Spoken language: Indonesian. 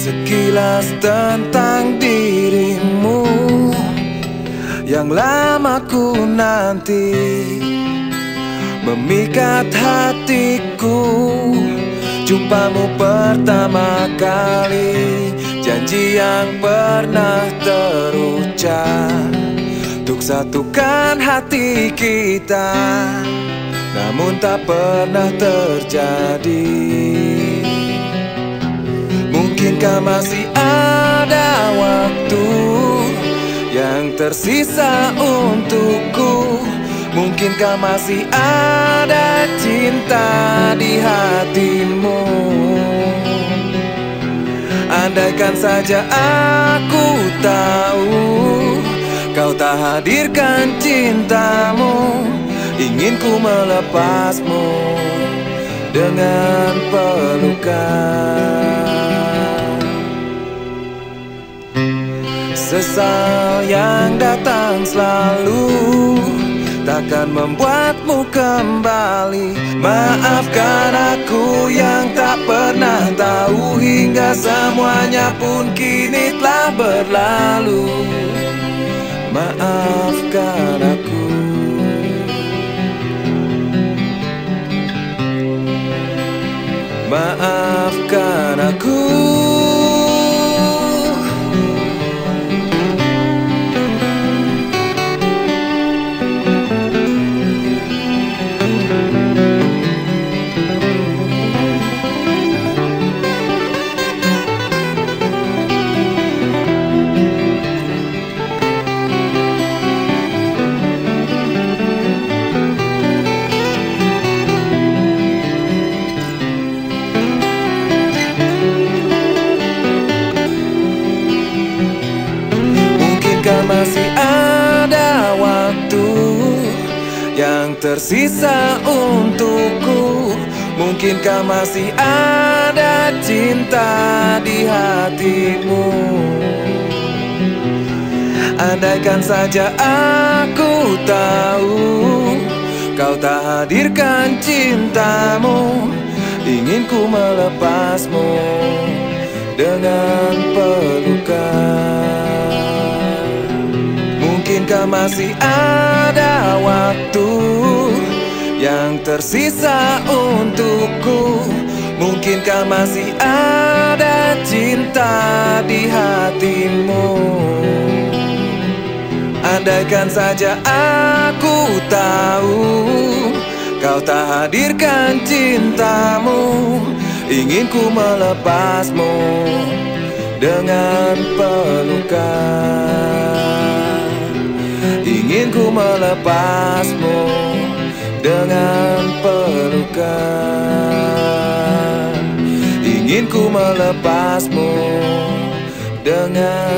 Sekilas tentang dirimu Yang lama ku nanti Memikat hatiku. Jumpamu pertama kali Janji yang pernah terucap Untuk satukan hati kita Namun tak pernah terjadi Mungkinkah masih ada waktu yang tersisa untukku? Mungkinkah masih ada cinta di hatimu? Andaikan saja aku tahu Kau tak hadirkan cintamu Ingin ku melepasmu Dengan pelukan Sesal yang datang selalu Takkan membuatmu kembali. Maafkan aku yang tak pernah tahu Hingga semuanya pun kini telah berlalu. Maafkan aku. Maafkan yang tersisa untukku. Mungkinkah masih ada cinta di hatimu? Andaikan saja aku tahu Kau tak hadirkan cintamu. Ingin ku melepasmu Dengan pelukan Mungkinkah masih ada yang tersisa untukku. Mungkinkah masih ada cinta di hatimu? Andaikan saja aku tahu Kau tak hadirkan cintamu. Ingin ku melepasmu Dengan pelukan Ingin ku melepasmu dengan pelukan. Ingin ku melepasmu dengan